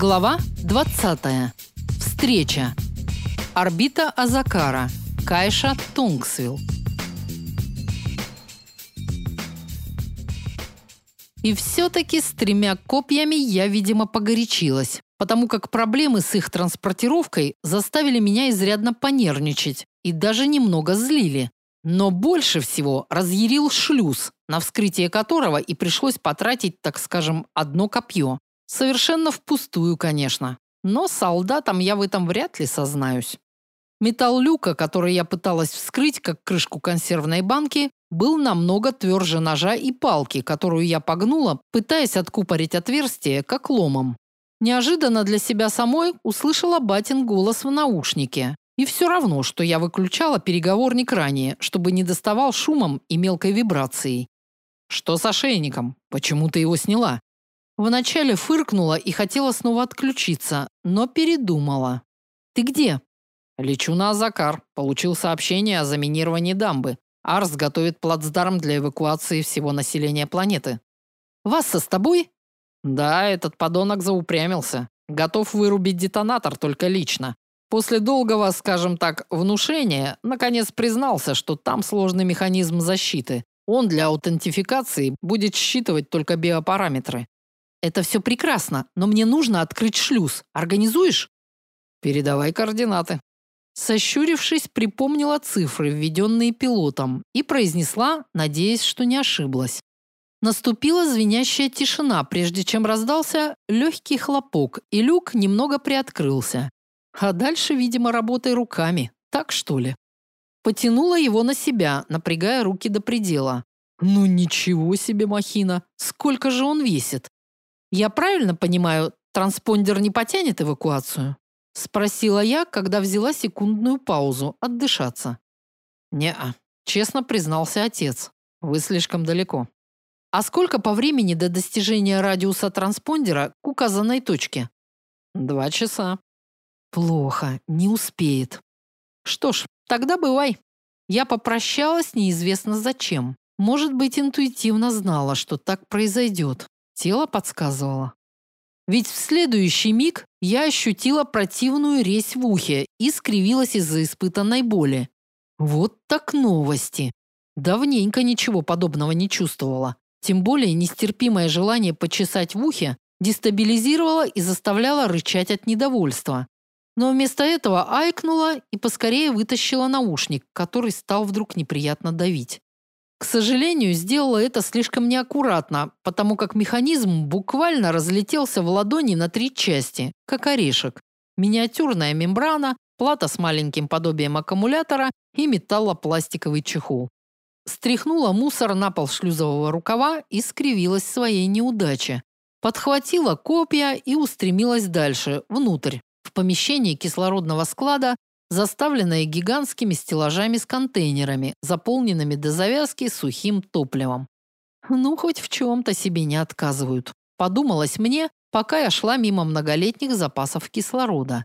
Глава 20. Встреча. Орбита Азакара. Кайша Тунгсвилл. И все-таки с тремя копьями я, видимо, погорячилась, потому как проблемы с их транспортировкой заставили меня изрядно понервничать и даже немного злили. Но больше всего разъярил шлюз, на вскрытие которого и пришлось потратить, так скажем, одно копье. Совершенно впустую, конечно. Но солдатам я в этом вряд ли сознаюсь. Металл люка, который я пыталась вскрыть, как крышку консервной банки, был намного тверже ножа и палки, которую я погнула, пытаясь откупорить отверстие, как ломом. Неожиданно для себя самой услышала батин голос в наушнике. И все равно, что я выключала переговорник ранее, чтобы не доставал шумом и мелкой вибрацией. Что с ошейником? Почему ты его сняла? Вначале фыркнула и хотела снова отключиться, но передумала. Ты где? Лечу на Азакар. Получил сообщение о заминировании дамбы. Арс готовит плацдарм для эвакуации всего населения планеты. Васса с тобой? Да, этот подонок заупрямился. Готов вырубить детонатор только лично. После долгого, скажем так, внушения, наконец признался, что там сложный механизм защиты. Он для аутентификации будет считывать только биопараметры. Это все прекрасно, но мне нужно открыть шлюз. Организуешь? Передавай координаты. Сощурившись, припомнила цифры, введенные пилотом, и произнесла, надеясь, что не ошиблась. Наступила звенящая тишина, прежде чем раздался легкий хлопок, и люк немного приоткрылся. А дальше, видимо, работай руками. Так что ли? Потянула его на себя, напрягая руки до предела. Ну ничего себе махина. Сколько же он весит? Я правильно понимаю, транспондер не потянет эвакуацию? спросила я, когда взяла секундную паузу отдышаться. Не-а, честно признался отец. Вы слишком далеко. А сколько по времени до достижения радиуса транспондера к указанной точке? Два часа. Плохо, не успеет. Что ж, тогда бывай. Я попрощалась неизвестно зачем. Может быть, интуитивно знала, что так произойдет. Тело подсказывало. Ведь в следующий миг я ощутила противную резь в ухе и скривилась из-за испытанной боли. Вот так новости. Давненько ничего подобного не чувствовала. Тем более нестерпимое желание почесать в ухе дестабилизировало и заставляло рычать от недовольства. Но вместо этого айкнула и поскорее вытащила наушник, который стал вдруг неприятно давить. К сожалению, сделала это слишком неаккуратно, потому как механизм буквально разлетелся в ладони на три части, как орешек. Миниатюрная мембрана, плата с маленьким подобием аккумулятора и металлопластиковый чехол. Стряхнула мусор на пол шлюзового рукава и скривилась своей неудаче. Подхватила копья и устремилась дальше, внутрь, в помещении кислородного склада, заставленное гигантскими стеллажами с контейнерами, заполненными до завязки сухим топливом. Ну, хоть в чем-то себе не отказывают. Подумалось мне, пока я шла мимо многолетних запасов кислорода.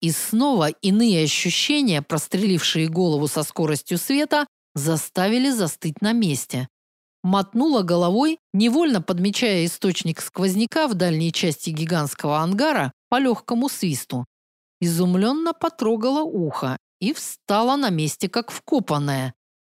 И снова иные ощущения, прострелившие голову со скоростью света, заставили застыть на месте. Мотнула головой, невольно подмечая источник сквозняка в дальней части гигантского ангара по легкому свисту. Изумленно потрогала ухо и встала на месте, как вкопанная.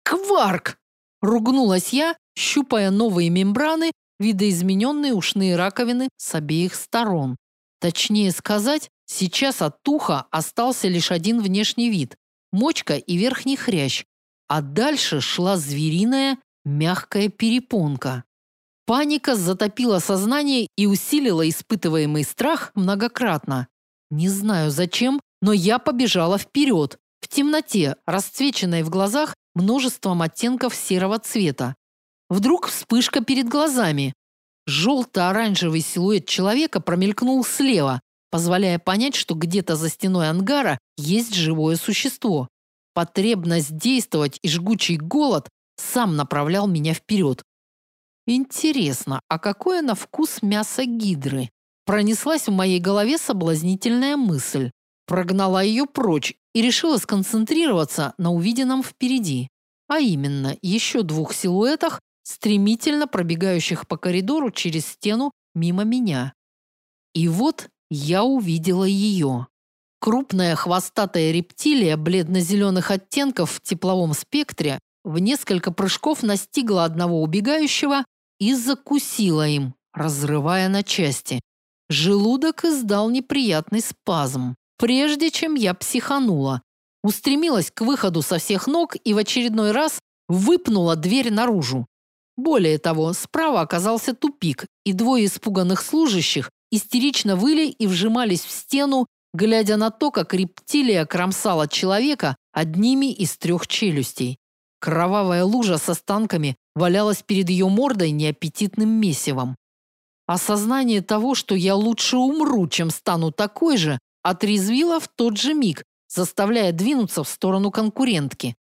«Кварк!» – ругнулась я, щупая новые мембраны, видоизмененные ушные раковины с обеих сторон. Точнее сказать, сейчас от уха остался лишь один внешний вид – мочка и верхний хрящ, а дальше шла звериная мягкая перепонка. Паника затопила сознание и усилила испытываемый страх многократно. Не знаю зачем, но я побежала вперед, в темноте, расцвеченной в глазах множеством оттенков серого цвета. Вдруг вспышка перед глазами. Желто-оранжевый силуэт человека промелькнул слева, позволяя понять, что где-то за стеной ангара есть живое существо. Потребность действовать и жгучий голод сам направлял меня вперед. Интересно, а какое на вкус мясо гидры? Пронеслась в моей голове соблазнительная мысль. Прогнала ее прочь и решила сконцентрироваться на увиденном впереди. А именно, еще двух силуэтах, стремительно пробегающих по коридору через стену мимо меня. И вот я увидела ее. Крупная хвостатая рептилия бледно-зеленых оттенков в тепловом спектре в несколько прыжков настигла одного убегающего и закусила им, разрывая на части. Желудок издал неприятный спазм. Прежде чем я психанула, устремилась к выходу со всех ног и в очередной раз выпнула дверь наружу. Более того, справа оказался тупик, и двое испуганных служащих истерично выли и вжимались в стену, глядя на то, как рептилия кромсала человека одними из трех челюстей. Кровавая лужа с останками валялась перед ее мордой неаппетитным месивом. Осознание того, что я лучше умру, чем стану такой же, отрезвило в тот же миг, заставляя двинуться в сторону конкурентки.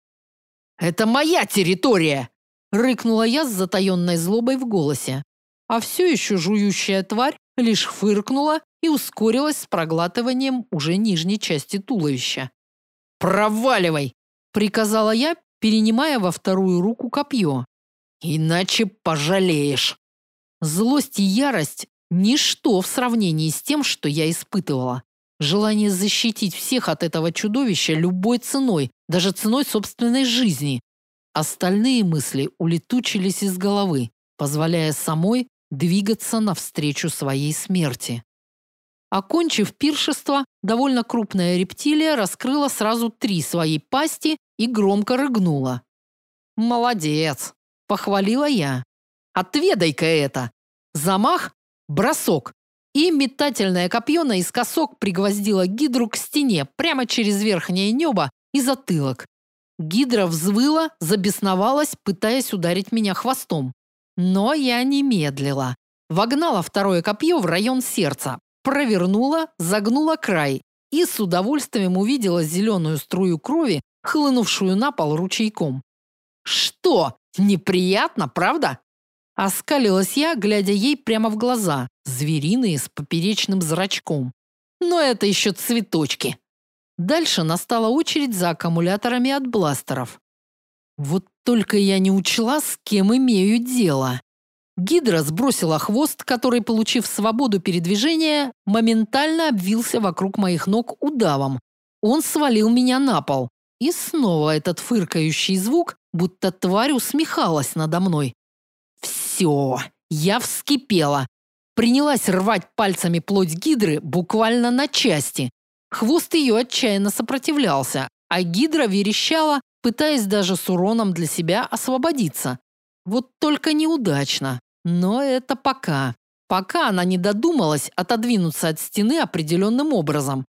«Это моя территория!» – рыкнула я с затаенной злобой в голосе. А все еще жующая тварь лишь фыркнула и ускорилась с проглатыванием уже нижней части туловища. «Проваливай!» – приказала я, перенимая во вторую руку копье. «Иначе пожалеешь!» Злость и ярость – ничто в сравнении с тем, что я испытывала. Желание защитить всех от этого чудовища любой ценой, даже ценой собственной жизни. Остальные мысли улетучились из головы, позволяя самой двигаться навстречу своей смерти. Окончив пиршество, довольно крупная рептилия раскрыла сразу три свои пасти и громко рыгнула. «Молодец!» – похвалила я. «Отведай-ка это!» Замах, бросок, и метательное копье наискосок пригвоздило гидру к стене прямо через верхнее небо и затылок. Гидра взвыла, забесновалась, пытаясь ударить меня хвостом. Но я не медлила. Вогнала второе копье в район сердца, провернула, загнула край и с удовольствием увидела зеленую струю крови, хлынувшую на пол ручейком. Что? Неприятно, правда? Оскалилась я, глядя ей прямо в глаза, звериные с поперечным зрачком. Но это еще цветочки. Дальше настала очередь за аккумуляторами от бластеров. Вот только я не учла, с кем имею дело. Гидра сбросила хвост, который, получив свободу передвижения, моментально обвился вокруг моих ног удавом. Он свалил меня на пол. И снова этот фыркающий звук, будто тварь усмехалась надо мной. Все, я вскипела. Принялась рвать пальцами плоть гидры буквально на части. Хвост ее отчаянно сопротивлялся, а гидра верещала, пытаясь даже с уроном для себя освободиться. Вот только неудачно. Но это пока. Пока она не додумалась отодвинуться от стены определенным образом.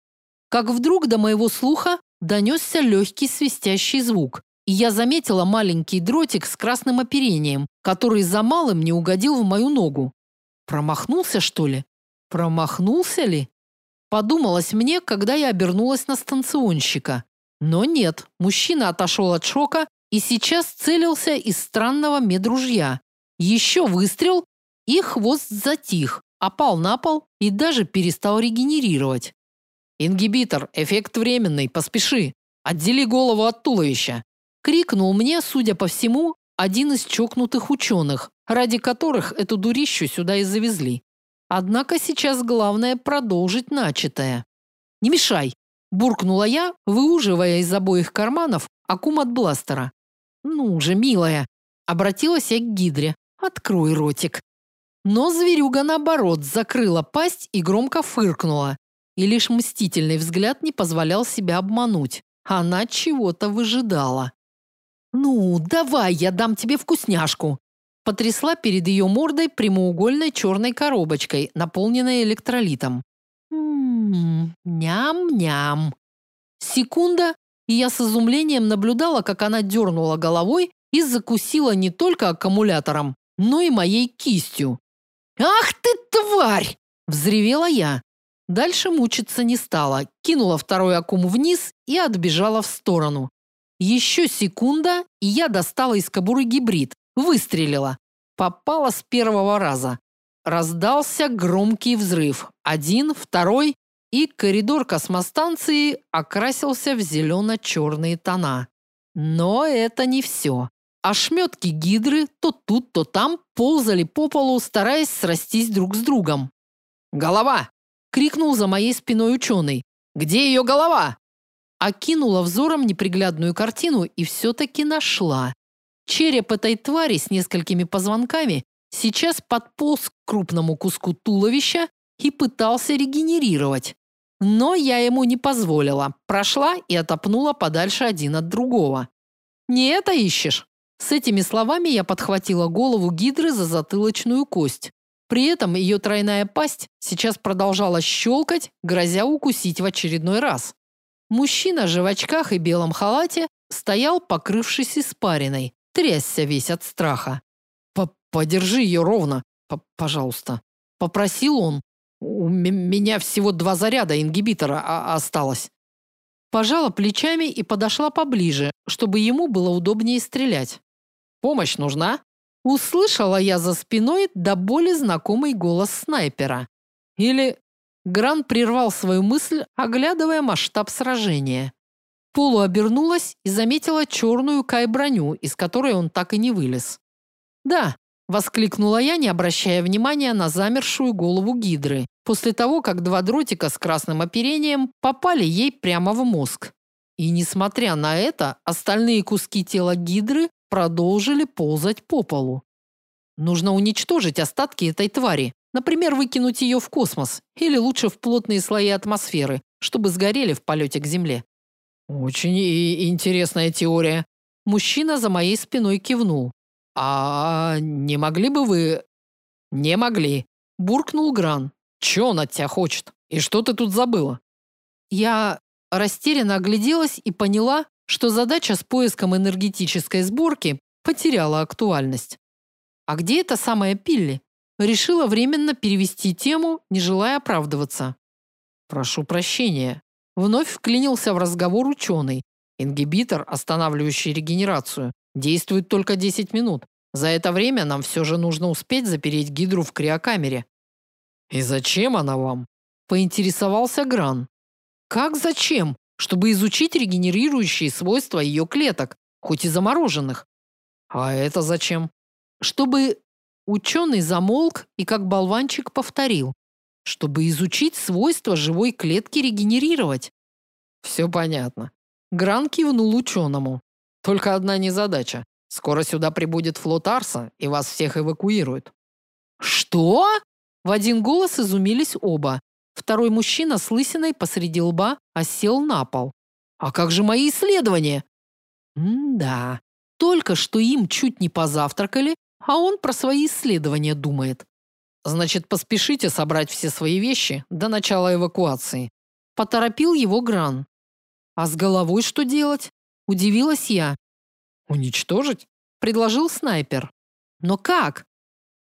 Как вдруг до моего слуха донесся легкий свистящий звук и я заметила маленький дротик с красным оперением, который за малым не угодил в мою ногу. Промахнулся, что ли? Промахнулся ли? Подумалось мне, когда я обернулась на станционщика. Но нет, мужчина отошел от шока и сейчас целился из странного медружья. Еще выстрел, и хвост затих, опал на пол и даже перестал регенерировать. «Ингибитор, эффект временный, поспеши. Отдели голову от туловища. Крикнул мне, судя по всему, один из чокнутых ученых, ради которых эту дурищу сюда и завезли. Однако сейчас главное продолжить начатое. «Не мешай!» – буркнула я, выуживая из обоих карманов аккум от бластера. «Ну же, милая!» – обратилась я к гидре. «Открой ротик!» Но зверюга, наоборот, закрыла пасть и громко фыркнула. И лишь мстительный взгляд не позволял себя обмануть. Она чего-то выжидала. «Ну, давай, я дам тебе вкусняшку!» Потрясла перед ее мордой прямоугольной черной коробочкой, наполненной электролитом. «Ммм, ням-ням!» Секунда, и я с изумлением наблюдала, как она дернула головой и закусила не только аккумулятором, но и моей кистью. «Ах ты, тварь!» – взревела я. Дальше мучиться не стала, кинула второй аккум вниз и отбежала в сторону. Еще секунда, и я достала из кобуры гибрид, выстрелила. Попала с первого раза. Раздался громкий взрыв. Один, второй, и коридор космостанции окрасился в зелено-черные тона. Но это не все. Ошметки гидры то тут, то там ползали по полу, стараясь срастись друг с другом. «Голова!» крикнул за моей спиной ученый. Где ее голова? Окинула взором неприглядную картину и все-таки нашла. Череп этой твари с несколькими позвонками сейчас подполз к крупному куску туловища и пытался регенерировать. Но я ему не позволила, прошла и отопнула подальше один от другого. «Не это ищешь?» С этими словами я подхватила голову гидры за затылочную кость. При этом ее тройная пасть сейчас продолжала щелкать, грозя укусить в очередной раз. Мужчина же в очках и белом халате стоял, покрывшись испариной, трясся весь от страха. «Подержи ее ровно, пожалуйста», – попросил он. «У меня всего два заряда ингибитора а, осталось». Пожала плечами и подошла поближе, чтобы ему было удобнее стрелять. «Помощь нужна?» Услышала я за спиной до боли знакомый голос снайпера. Или Гран прервал свою мысль, оглядывая масштаб сражения. Полу обернулась и заметила черную кай-броню, из которой он так и не вылез. «Да», – воскликнула я, не обращая внимания на замершую голову гидры, после того, как два дротика с красным оперением попали ей прямо в мозг. И несмотря на это, остальные куски тела гидры продолжили ползать по полу. Нужно уничтожить остатки этой твари, Например, выкинуть ее в космос или лучше в плотные слои атмосферы, чтобы сгорели в полете к Земле. Очень интересная теория. Мужчина за моей спиной кивнул. А не могли бы вы Не могли, буркнул Гран. Че он от тебя хочет? И что ты тут забыла? Я растерянно огляделась и поняла, что задача с поиском энергетической сборки потеряла актуальность. А где эта самая Пилли? Решила временно перевести тему, не желая оправдываться. Прошу прощения. Вновь вклинился в разговор ученый. Ингибитор, останавливающий регенерацию, действует только 10 минут. За это время нам все же нужно успеть запереть гидру в криокамере. И зачем она вам? Поинтересовался Гран. Как зачем? Чтобы изучить регенерирующие свойства ее клеток, хоть и замороженных. А это зачем? Чтобы Ученый замолк и как болванчик повторил, чтобы изучить свойства живой клетки регенерировать. Все понятно. Гран кивнул ученому. Только одна незадача. Скоро сюда прибудет флот Арса и вас всех эвакуируют. Что? В один голос изумились оба. Второй мужчина с лысиной посреди лба осел на пол. А как же мои исследования? М-да. Только что им чуть не позавтракали, а он про свои исследования думает. Значит, поспешите собрать все свои вещи до начала эвакуации. Поторопил его Гран. А с головой что делать? Удивилась я. Уничтожить? Предложил снайпер. Но как?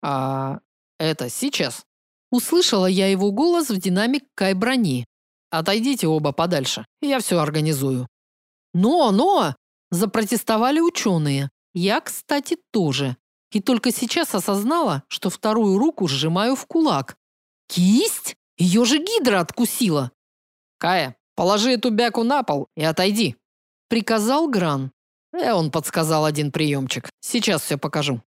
А это сейчас. Услышала я его голос в динамик Кай-брони. Отойдите оба подальше, я все организую. Но, но! Запротестовали ученые. Я, кстати, тоже. И только сейчас осознала, что вторую руку сжимаю в кулак. Кисть? Ее же гидра откусила. Кая, положи эту бяку на пол и отойди, приказал Гран. Э, он подсказал один приемчик. Сейчас все покажу.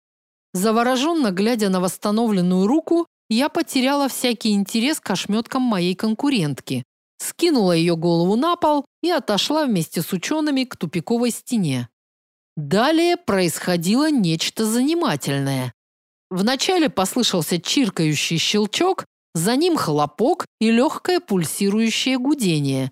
Завороженно глядя на восстановленную руку, я потеряла всякий интерес к ошметкам моей конкурентки. Скинула ее голову на пол и отошла вместе с учеными к тупиковой стене. Далее происходило нечто занимательное. Вначале послышался чиркающий щелчок, за ним хлопок и легкое пульсирующее гудение.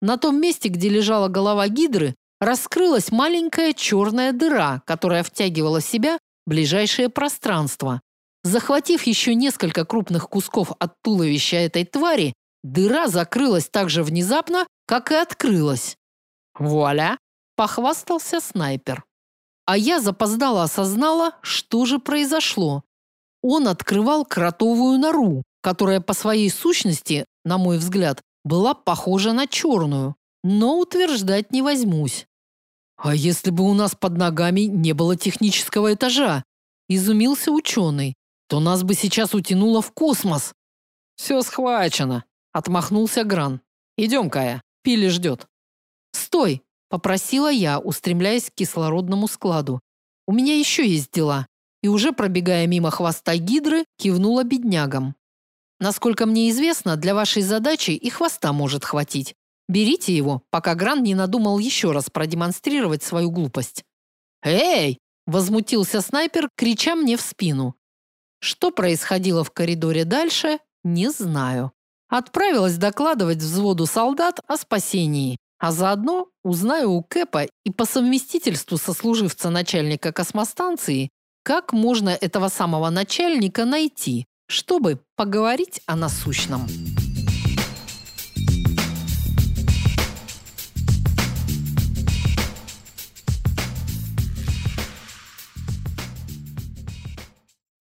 На том месте, где лежала голова гидры, раскрылась маленькая черная дыра, которая втягивала в себя ближайшее пространство. Захватив еще несколько крупных кусков от туловища этой твари, дыра закрылась так же внезапно, как и открылась. Вуаля! Похвастался снайпер. А я запоздало осознала, что же произошло. Он открывал кротовую нору, которая по своей сущности, на мой взгляд, была похожа на черную, но утверждать не возьмусь. А если бы у нас под ногами не было технического этажа, изумился ученый, то нас бы сейчас утянуло в космос. Все схвачено, отмахнулся Гран. Идем, Кая, Пили ждет. Стой, Попросила я, устремляясь к кислородному складу. У меня еще есть дела. И уже пробегая мимо хвоста гидры, кивнула беднягам. Насколько мне известно, для вашей задачи и хвоста может хватить. Берите его, пока Гран не надумал еще раз продемонстрировать свою глупость. Эй! возмутился снайпер, крича мне в спину. Что происходило в коридоре дальше, не знаю. Отправилась докладывать взводу солдат о спасении, а заодно узнаю у Кэпа и по совместительству сослуживца начальника космостанции, как можно этого самого начальника найти, чтобы поговорить о насущном.